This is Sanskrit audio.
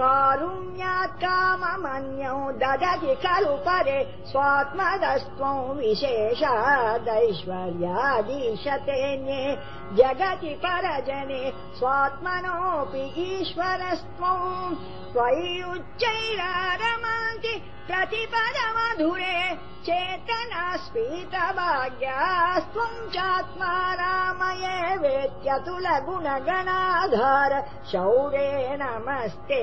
कारुण्यात् काममन्यौ ददति खलु परे स्वात्मदस्त्वं विशेषादैश्वर्यादीशतेऽन्ये जगति परजने स्वात्मनोऽपि ईश्वरस्त्वम् त्वयि उच्चैरारमन्ति प्रतिपदमधुरे। चेतना स्फीतभाग्यास्त्वम् चात्मा रामये वेत्यतुल गुणगणाधार शौरे नमस्ते